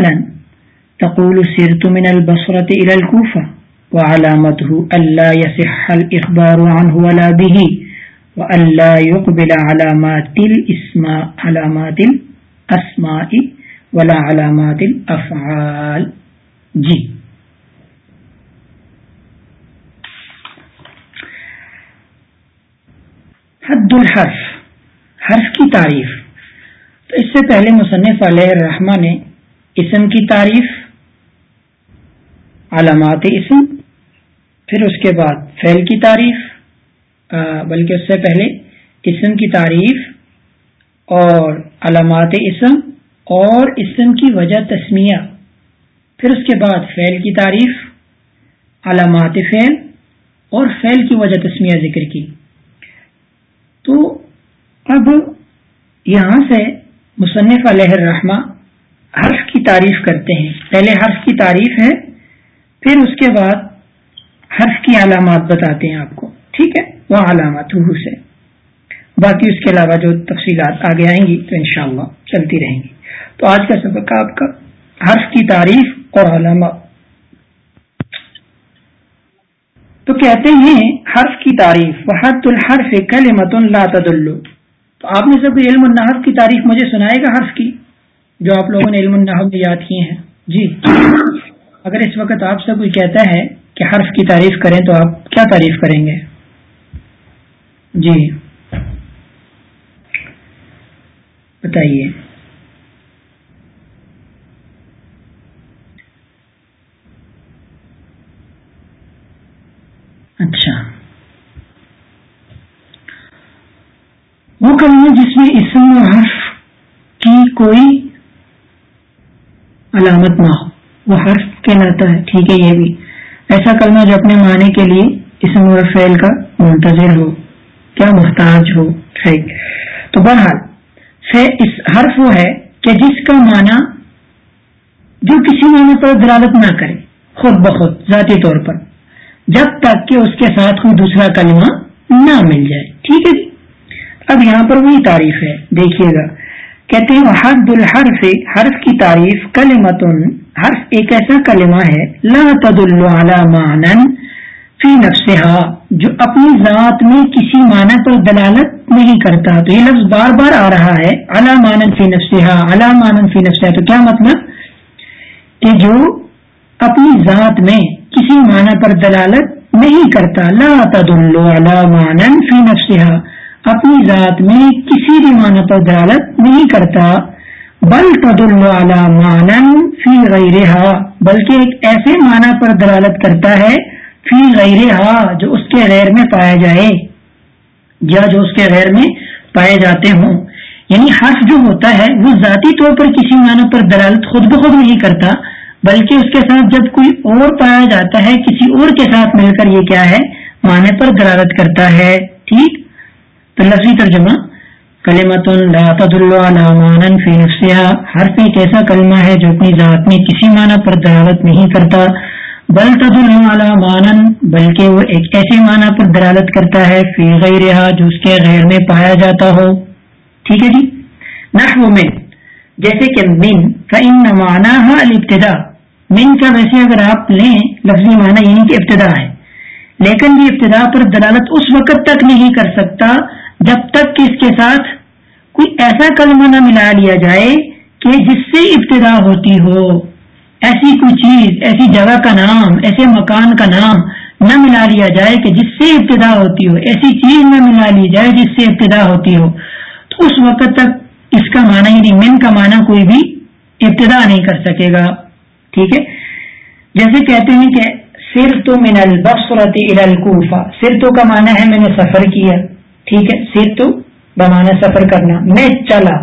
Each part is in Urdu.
مثلا تقول سرت من البصرة إلى الكوفة، وعلامته ألا يصح الإخبار عنه ولا به وألا يقبل علامات الاسماء علامات الأسماء ولا علامات الأفعال. جی۔ حد الحرف، حرف کی تعریف۔ تو اس سے پہلے مصنف علیہ الرحمٰ نے اسم کی تعریف، علامات اسم، پھر اس کے بعد فعل کی تعریف بلکہ اس سے پہلے اسم کی تعریف اور علامات اسم اور اسم کی وجہ تسمیہ، پھر اس کے بعد فعل کی تعریف، علامات فعل اور فعل کی وجہ تسمیہ ذکر کی۔ تو اب یہاں سے مصنف علیہ الرحمہ حرف کی تعریف کرتے ہیں۔ پہلے حرف کی تعریف ہے، پھر اس کے بعد حرف کی علامات بتاتے ہیں آپ کو۔ ٹھیک ہے؟ وہ علامات سے۔ باقی اس کے علاوہ جو تفصیلات آگے آئیں گی تو انشاءاللہ چلتی رہیں گی۔ تو آج کا سبق آپ کا حرف کی تعریف اور علامات۔ تو کہتے ہیں، حرف کی تعریف وحد الحرف کلمت لا تدل۔ تو آپ نے سب علم النحف کی تعریف مجھے سنائے گا حرف کی؟ جو آپ لوگوں نے علم النحف یاد کیے ہیں۔ جی۔ اگر اس وقت آپ سے کوئی کہتا ہے کہ حرف کی تعریف کریں تو آپ کیا تعریف کریں گے؟ جی۔ بتائیے۔ اچھا۔ وہ کلمہ جس میں اسم و حرف کی کوئی علامت نہ ہو وہ حرف کہلاتا ہے، ٹھیک ہے، یہ بھی۔ ایسا کلمہ جو اپنے معنی کے لیے اسم اور فعل کا منتظر ہو۔ کیا محتاج ہو؟ ٹھیک۔ تو بہرحال حرف وہ ہے کہ جس کا معنی جو کسی معنی پر دلالت نہ کرے، خود بخود، ذاتی طور پر، جب تک کہ اس کے ساتھ کوئی دوسرا کلمہ نہ مل جائے۔ ٹھیک ہے۔ جی اب یہاں پر وہی تعریف ہے، دیکھیے گا۔ کہتے ہیں حد الحرف، حرف کی تعریف کلمت حرف ایک ایسا کلمہ ہے، لا تدل على معنى فی نفسها، جو اپنی ذات میں کسی معنی پر دلالت نہیں کرتا. تو یہ لفظ بار بار آ رہا ہے علا مانن فی نفسها علا مانن فی نفسها. تو کیا مطلب؟ کہ جو اپنی ذات میں کسی معنی پر دلالت نہیں کرتا. لا تدل على معنى فی نفسها اپنی ذات میں کسی بھی معنی پر دلالت نہیں کرتا، بل فی غیرہا، بلکہ ایک ایسے معنی پر دلالت کرتا ہے، فی غیرہا، جو اس کے غیر میں پایا جائے۔ یا جو اس کے غیر میں پائے جاتے ہوں۔ یعنی حرف جو ہوتا ہے، وہ ذاتی طور پر کسی معنی پر دلالت خود بخود نہیں کرتا، بلکہ اس کے ساتھ جب کوئی اور پایا جاتا ہے، کسی اور کے ساتھ مل کر یہ کیا ہے؟ معنی پر دلالت کرتا ہے۔ ٹھیک؟ تو لفظی ترجمہ کلیمت فی نفسها حرف ایک ایسا کلمہ ہے جو اپنی ذات میں کسی معنی پر دلالت نہیں کرتا، بل تدل مانن بلکہ وہ ایک ایسے معنی پر دلالت کرتا ہے فی غیرها جو اس کے غیر میں پایا جاتا ہو۔ ٹھیک ہے جی؟ نحو من، جیسے کہ من، فإن معناها الابتداء۔ من کا ویسے اگر آپ لیں، لفظی معنی یعنی کہ ابتدا ہے۔ لیکن یہ ابتدا پر دلالت اس وقت تک نہیں کر سکتا جب تک کہ اس کے ساتھ کوئی ایسا کلمہ نہ ملا لیا جائے کہ جس سے ابتدا ہوتی ہو، ایسی کوئی چیز، ایسی جگہ کا نام، ایسے مکان کا نام نہ ملا لیا جائے کہ جس سے ابتدا ہوتی ہو، ایسی چیز نہ ملا لی جائے جس سے ابتدا ہوتی ہو۔ تو اس وقت تک اس کا معنی یعنی من کا معنی کوئی بھی ابتدا نہیں کر سکے گا۔ ٹھیک ہے؟ جیسے کہتے ہیں کہ سر تو من البصرت الى الکوفہ سر تو کا معنی ہے میں نے سفر کیا۔ ٹھیک ہے؟ سر تو بمانا سفر کرنا۔ میں چلا،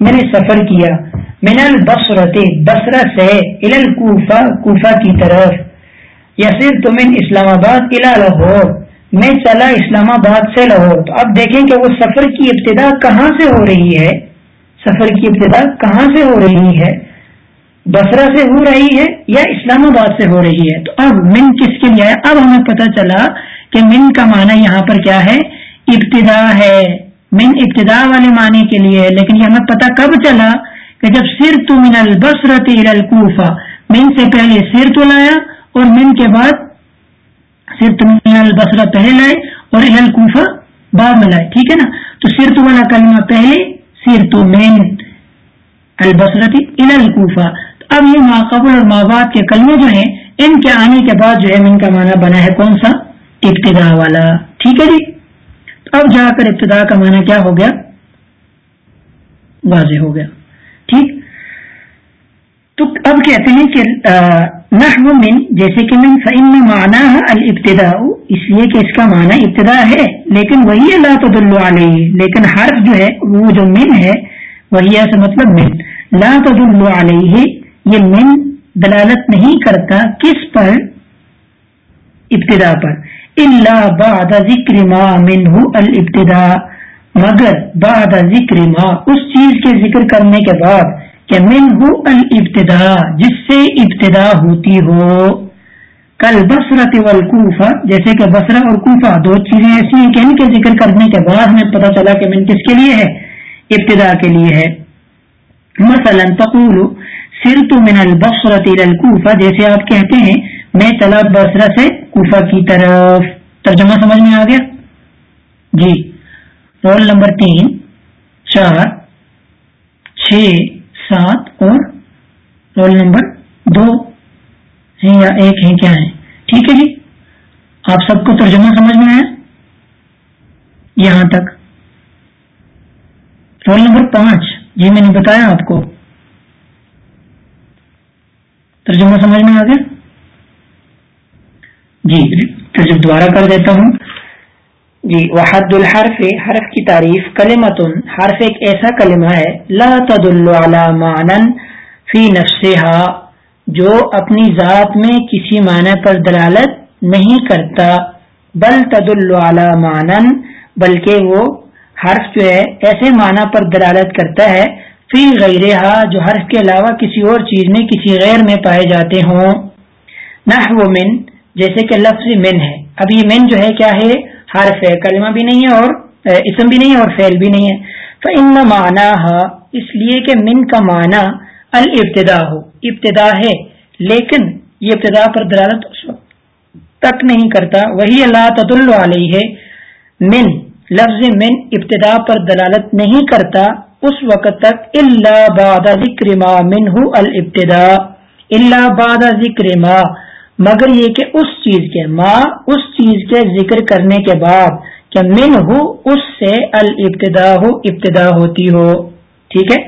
میں نے سفر کیا۔ من البصرت بسرا سے کوفہ کی طرف۔ یا صرف تو من اسلام آباد الا لاہور۔ میں چلا اسلام آباد سے لاہور۔ تو اب دیکھیں کہ وہ سفر کی ابتدا کہاں سے ہو رہی ہے؟ سفر کی ابتدا کہاں سے ہو رہی ہے؟ بسرا سے ہو رہی ہے یا اسلام آباد سے ہو رہی ہے؟ تو اب من کس کے لیے اب ہمیں پتہ چلا کہ من کا معنی یہاں پر کیا ہے؟ ابتدا ہے، من ابتدا والے معنی کے لیے لیکن یہ ہمیں پتہ کب چلا کہ جب سر تو من البصرت الکوفہ، من سے پہلے سر تو لایا اور من کے بعد سر تو من البصرہ پہلے لائے اور الکوفہ بعد میں لائے، ٹھیک ہے نا؟ تو سر تو والا کلمہ پہلے سر تو من البصرتی الکوفہ۔ اب یہ ماقبل اور ماباد کے کلمے جو ہیں، ان کے آنے کے بعد جو ہے، من کا معنی بنا ہے کون سا؟ ابتدا والا۔ ٹھیک ہے جی؟ اب جا کر ابتدا کا معنی کیا ہو گیا؟ واضح ہو گیا۔ ٹھیک؟ تو اب کہتے ہیں کہ نحو من، جیسے کہ من فعم معنی الابتدا اس لیے کہ اس کا معنی ابتدا ہے، لیکن وہی اللہ تدل علیہ لیکن حرف جو ہے، وہ جو من ہے، وہی ایسا مطلب من۔ لا تدل علیہ یہ من دلالت نہیں کرتا کس پر؟ ابتدا پر۔ اللہ بعد ذکر ما منہ الابتدا مگر بعد ذکر ما، اس چیز کے ذکر کرنے کے بعد کہ منہ الابتدا جس سے ابتدا ہوتی ہو۔ کل بسرت والکوفہ جیسے کہ بسرا اور کوفہ دو چیزیں ایسی ہیں کہ ان کے ذکر کرنے کے بعد ہمیں پتہ چلا کہ من کس کے لیے ہے، ابتدا کے لیے ہے۔ مثلا تقول، سرت من البصرت الى الکوفہ جیسے آپ کہتے ہیں، میں چلا بسرا سے کوفہ کی طرف ترجمہ سمجھ میں آ گیا؟ جی۔ رول نمبر تین، چار، چھ، سات اور رول نمبر دو ہیں یا ایک ہیں، کیا ہے ٹھیک ہے جی۔ آپ سب کو ترجمہ سمجھ میں آیا؟ یہاں تک۔ رول نمبر پانچ جی میں نے بتایا آپ کو۔ ترجمہ سمجھ میں آ گیا؟ جی پھر دوبارہ کر دیتا ہوں۔ جی وحد الحرف، حرف کی تعریف کلمت حرف ایک ایسا کلمہ ہے، لا تدل على معنن فی نفسها جو اپنی ذات میں کسی معنی پر دلالت نہیں کرتا، بل تدل على معنن، بلکہ وہ حرف جو ہے، ایسے معنی پر دلالت کرتا ہے، فی غیر جو حرف کے علاوہ کسی اور چیز میں، کسی غیر میں پائے جاتے ہوں۔ نحو من جیسے کہ لفظ من ہے۔ اب یہ من جو ہے کیا ہے؟ حرف ہے، کلمہ بھی نہیں ہے اور اسم بھی نہیں ہے اور فعل بھی نہیں ہے۔ تو ان معنی اس لیے کہ من کا معنی الابتدا ہو۔ ابتدا ہے، لیکن یہ ابتدا پر دلالت اس وقت تک نہیں کرتا۔ وہی اللہ تد علیہ۔ ہے من، لفظ من ابتدا پر دلالت نہیں کرتا اس وقت تک اللہ باد ذکر ما من الابتدا اللہ باد ذکر ما مگر یہ کہ اس چیز کے ماں، اس چیز کے ذکر کرنے کے بعد کہ من ہو اس سے الابتدا ہو ابتدا ہوتی ہو۔ ٹھیک ہے؟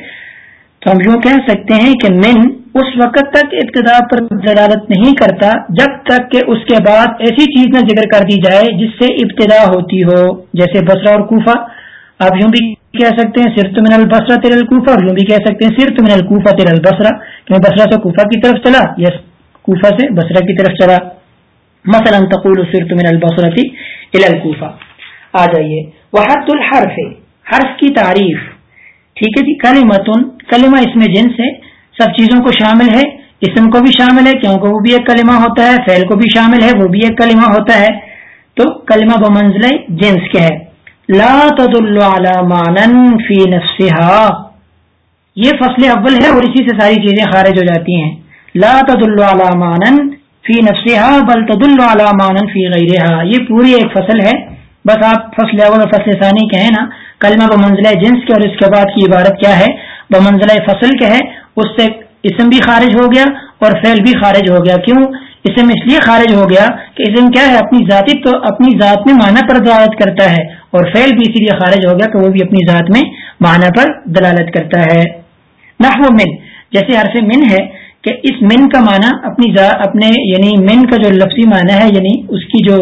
تو ہم یوں کہہ سکتے ہیں کہ من اس وقت تک ابتدا پر ضرارت نہیں کرتا، جب تک کہ اس کے بعد ایسی چیز نہ ذکر کر دی جائے جس سے ابتدا ہوتی ہو۔ جیسے بسرا اور کوفہ، آپ یوں بھی کہہ سکتے ہیں صرف من البسرا تیر القوفہ اور یوں بھی کہہ سکتے ہیں صرف من القوفہ تیر البسرا کہ بسرا سے کوفہ کی طرف چلا۔ یس۔ کوفہ سے بسرا کی طرف چلا۔ مثلا تقول سرت من البصرتی الى الکوفہ۔ آ جائیے۔ وحد الحرف۔ حرف کی تعریف۔ ٹھیک ہے جی۔ کلمتن۔ کلمہ اس میں جنس ہے۔ سب چیزوں کو شامل ہے۔ اسم کو بھی شامل ہے۔ کیونکہ وہ بھی ایک کلمہ ہوتا ہے۔ فعل کو بھی شامل ہے۔ وہ بھی ایک کلمہ ہوتا ہے۔ تو کلمہ بمنزل جنس کیا ہے۔ لا تدل على معنن فی نفسها یہ فصل اول ہے اور اسی سے ساری چیزیں خارج ہو جاتی ہیں۔ لا تدل على معنن فی نفسها، بل تدل على فی غیرها یہ پوری ایک فصل ہے۔ بس آپ فصل اول اور فصل ثانی کہیں نا، کلمہ بمنزلہ جنس کے اور اس کے بعد کی عبارت کیا ہے؟ بمنزلہ فصل کے ہے۔ اس سے اسم بھی خارج ہو گیا اور فعل بھی خارج ہو گیا۔ کیوں؟ اسم اس لیے خارج ہو گیا کہ اسم کیا ہے؟ اپنی ذاتی تو اپنی ذات میں معنی پر دلالت کرتا ہے اور فعل بھی اسی لیے خارج ہو گیا کہ وہ بھی اپنی ذات میں معنی پر دلالت کرتا ہے۔ نحو من، جیسے حرف من ہے کہ اس من کا معنی اپنی اپنے یعنی من کا جو لفظی معنی ہے یعنی اس کی جو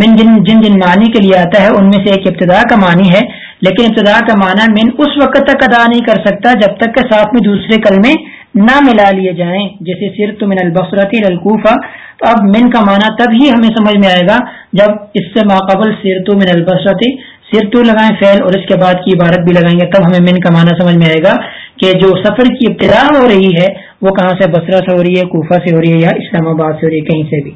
من جن جن جن معنی کے لیے آتا ہے، ان میں سے ایک ابتدا کا معنی ہے۔ لیکن ابتدا کا معنی من اس وقت تک ادا نہیں کر سکتا جب تک کہ ساتھ میں دوسرے کلمے نہ ملا لیے جائیں، جیسے سر تو من البصرتی القوفہ تو اب من کا معنی تب ہی ہمیں سمجھ میں آئے گا جب اس سے ماقبل سیر من البصرتی سر تو لگائیں فیل اور اس کے بعد کی عبارت بھی لگائیں گے، تب ہمیں من کا معنی سمجھ میں آئے گا کہ جو سفر کی ابتدا ہو رہی ہے وہ کہاں سے بسرا سے ہو رہی ہے، کوفہ سے ہو رہی ہے یا اسلام آباد سے ہو رہی ہے، کہیں سے بھی۔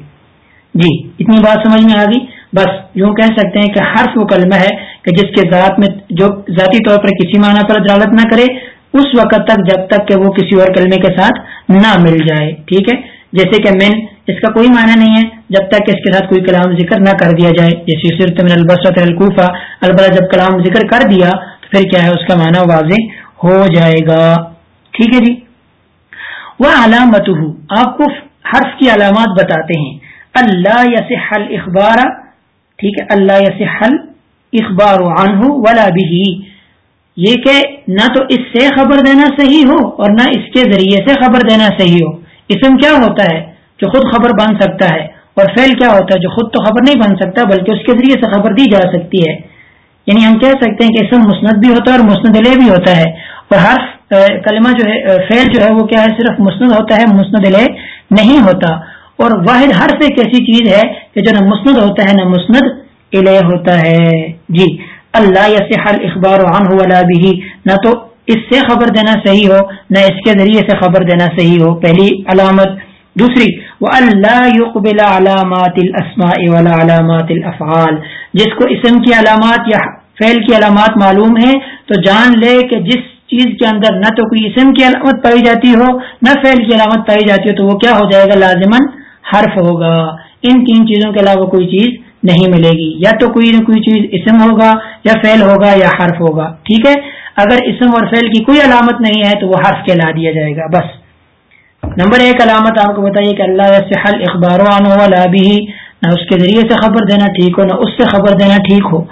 جی اتنی بات سمجھ میں آ گئی۔ بس یوں کہہ سکتے ہیں کہ حرف وہ کلمہ ہے کہ جس کے ذات میں جو ذاتی طور پر کسی معنی پر عدالت نہ کرے، اس وقت تک جب تک کہ وہ کسی اور کلمے کے ساتھ نہ مل جائے، ٹھیک ہے؟ جیسے کہ من، اس کا کوئی معنی نہیں ہے۔ جب تک کہ اس کے ساتھ کوئی کلام ذکر نہ کر دیا جائے۔ جیسے صرف من البصرت القوفہ البتہ جب کلام ذکر کر دیا، تو پھر کیا ہے؟ اس کا معنی واضح ہو جائے گا۔ ٹھیک ہے جی؟ وہ علامت آپ کو حرف کی علامات بتاتے ہیں۔ اللہ یس حل اخبار ٹھیک ہے، اللہ یس حل اخبار عنہ ولا بھی یہ کہ نہ تو اس سے خبر دینا صحیح ہو اور نہ اس کے ذریعے سے خبر دینا صحیح ہو۔ اسم کیا ہوتا ہے جو خود خبر بن سکتا ہے اور فیل کیا ہوتا ہے جو خود تو خبر نہیں بن سکتا بلکہ اس کے ذریعے سے خبر دی جا سکتی ہے۔ یعنی ہم کہہ سکتے ہیں کہ اسم مسند بھی ہوتا ہے اور مسند علیہ بھی ہوتا ہے اور ہر کلمہ جو ہے فیل جو ہے، وہ کیا ہے؟ صرف مسند ہوتا ہے، مسند علیہ نہیں ہوتا۔ اور واحد ہر سے ایک ایسی چیز ہے کہ جو نہ مسند ہوتا ہے، نہ مسند الہ ہوتا ہے۔ جی اللہ یا حل اخبار ولا بھی نہ تو اس سے خبر دینا صحیح ہو، نہ اس کے ذریعے سے خبر دینا صحیح ہو۔ پہلی علامت۔ دوسری، وہ اللہ یقبل علامات الاسماء ولا علامات الافعال۔ جس کو اسم کی علامات یا فعل کی علامات معلوم ہے تو جان لے کہ جس چیز کے اندر نہ تو کوئی اسم کی علامت پائی جاتی ہو، نہ فعل کی علامت پائی جاتی ہو، تو وہ کیا ہو جائے گا؟ لازمن حرف ہوگا۔ ان تین چیزوں کے علاوہ کوئی چیز نہیں ملے گی۔ یا تو کوئی نہ کوئی چیز اسم ہوگا، یا فیل ہوگا، یا حرف ہوگا۔ ٹھیک ہے؟ اگر اسم اور فیل کی کوئی علامت نہیں ہے، تو وہ حرف کے لا دیا جائے گا۔ بس۔ نمبر ایک علامت آپ کو بتائیے کہ اللہ سے حل اخبار والا بھی نہ اس کے ذریعے سے خبر دینا ٹھیک ہو، نہ اس سے خبر دینا ٹھیک ہو۔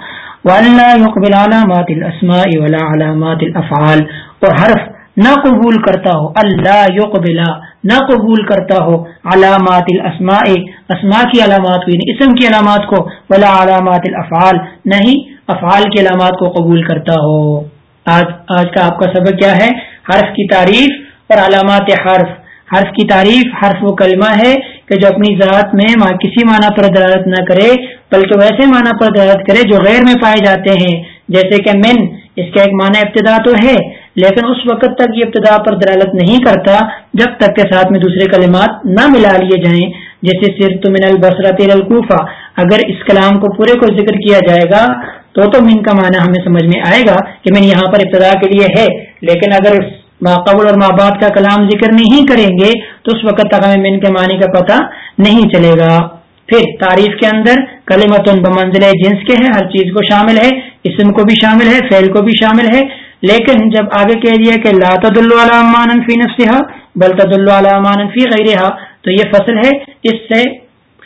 واللہ علامات الاسماء ولا علامات الافعال اور حرف نہ قبول کرتا ہو، اللہ یقبلا نہ قبول کرتا ہو علامات الاسماء، اسماء کی علامات کو یعنی اسم کی علامات کو، ولا علامات الافعال، نہیں افعال کی علامات کو قبول کرتا ہو۔ آج آج کا آپ کا سبق کیا ہے؟ حرف کی تعریف اور علامات حرف۔ حرف کی تعریف حرف و کلمہ ہے کہ جو اپنی ذات میں کسی معنی پر دلالت نہ کرے، بلکہ ویسے معنی پر دلالت کرے جو غیر میں پائے جاتے ہیں۔ جیسے کہ من، اس کا ایک معنی ابتدا تو ہے، لیکن اس وقت تک یہ ابتدا پر دلالت نہیں کرتا جب تک کے ساتھ میں دوسرے کلمات نہ ملا لیے جائیں، جیسے سر تو من البصرا تیر القوفہ اگر اس کلام کو پورے کو ذکر کیا جائے گا، تو تو من کا معنی ہمیں سمجھ میں آئے گا کہ من یہاں پر ابتدا کے لیے ہے، لیکن اگر ماقبل اور ماں باپ کا کلام ذکر نہیں کریں گے، تو اس وقت تک ہمیں من کے معنی کا پتہ نہیں چلے گا۔ پھر تعریف کے اندر کلیمت بمنزل جنس کے ہے ہر چیز کو شامل ہے، اسم کو بھی شامل ہے فیل کو بھی شامل ہے۔ لیکن جب آگے کہہ دیا کہ لا تد اللہ فی نفسها بل تد اللہ فی غیرها تو یہ فصل ہے، اس سے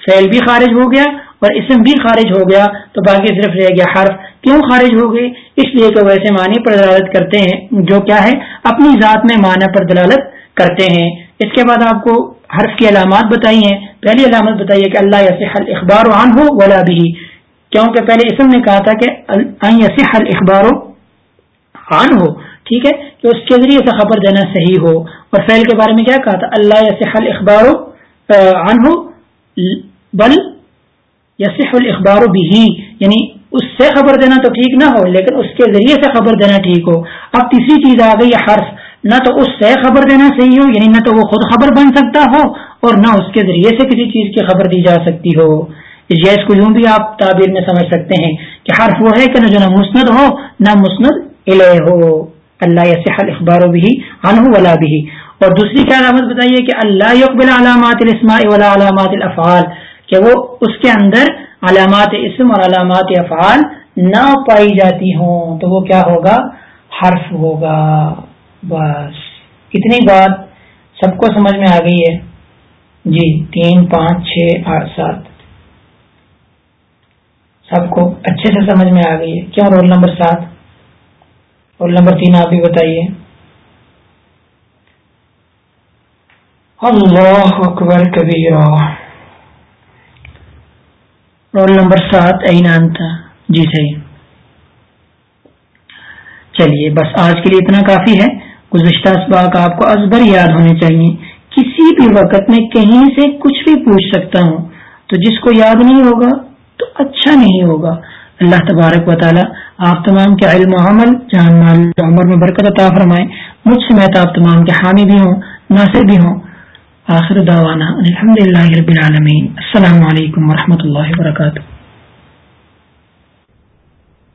فیل بھی خارج ہو گیا اور اسم بھی خارج ہو گیا، تو باقی صرف رہ گیا حرف۔ کیوں خارج ہو گئے؟ اس لیے کہ ویسے معنی پر دلالت کرتے ہیں جو کیا ہے، اپنی ذات میں معنی پر دلالت کرتے ہیں۔ اس کے بعد آپ کو حرف کی علامات بتائی ہیں۔ پہلی علامت بتائیے کہ اللہ یسحل اخبار عن ہو ولا بھی کیونکہ پہلے اسم نے کہا تھا کہ یسحل اخبار عن ہو ٹھیک ہے، کہ اس کے ذریعے سے خبر دینا صحیح ہو۔ اور فعل کے بارے میں کیا کہا تھا؟ اللہ یسحل اخبار عن ہو بل یسح الاخبار بھی یعنی اس سے خبر دینا تو ٹھیک نہ ہو، لیکن اس کے ذریعے سے خبر دینا ٹھیک ہو۔ اب تیسری چیز آ گئی، حرف۔ نہ تو اس سے خبر دینا صحیح ہو یعنی نہ تو وہ خود خبر بن سکتا ہو، اور نہ اس کے ذریعے سے کسی چیز کی خبر دی جا سکتی ہو۔ اس کو یوں بھی آپ تعبیر میں سمجھ سکتے ہیں کہ حرف وہ ہے کہ نہ جو نہ مسند ہو، نہ مسند الہ ہو۔ اللہ حل اخبار بھی ان ولا بھی اور دوسری کیا علامت بتائیے کہ اللہ یقبل علامات الاسماء ولا علامات الافعال، کہ وہ اس کے اندر علامات اسم اور علامات افعال نہ پائی جاتی ہوں، تو وہ کیا ہوگا؟ حرف ہوگا۔ بس۔ اتنی بات سب کو سمجھ میں آ گئی ہے۔ جی تین، پانچ، چھ، آٹھ، سات۔ سب کو اچھے سے سمجھ میں آ گئی ہے۔ کیوں؟ رول نمبر سات۔ رول نمبر تین آپ بھی بتائیے۔ اللہ اکبر کبیر رول نمبر سات اینان تھا جی صحیح. چلیے، بس آج کے لیے اتنا کافی ہے. گزشتہ اسباق آپ کو ازبر یاد ہونے چاہیے. کسی بھی وقت میں کہیں سے کچھ بھی پوچھ سکتا ہوں، تو جس کو یاد نہیں ہوگا، تو اچھا نہیں ہوگا. اللہ تبارک و تعالی آپ تمام کے علم و عمل، جان مال، عمر میں برکت عطا فرمائے. مجھ سے میں آپ تمام کے حامی بھی ہوں، ناصر بھی ہوں. آخر دعوانا الحمد للہ رب العالمین. السلام علیکم و اللہ وبرکاتہ.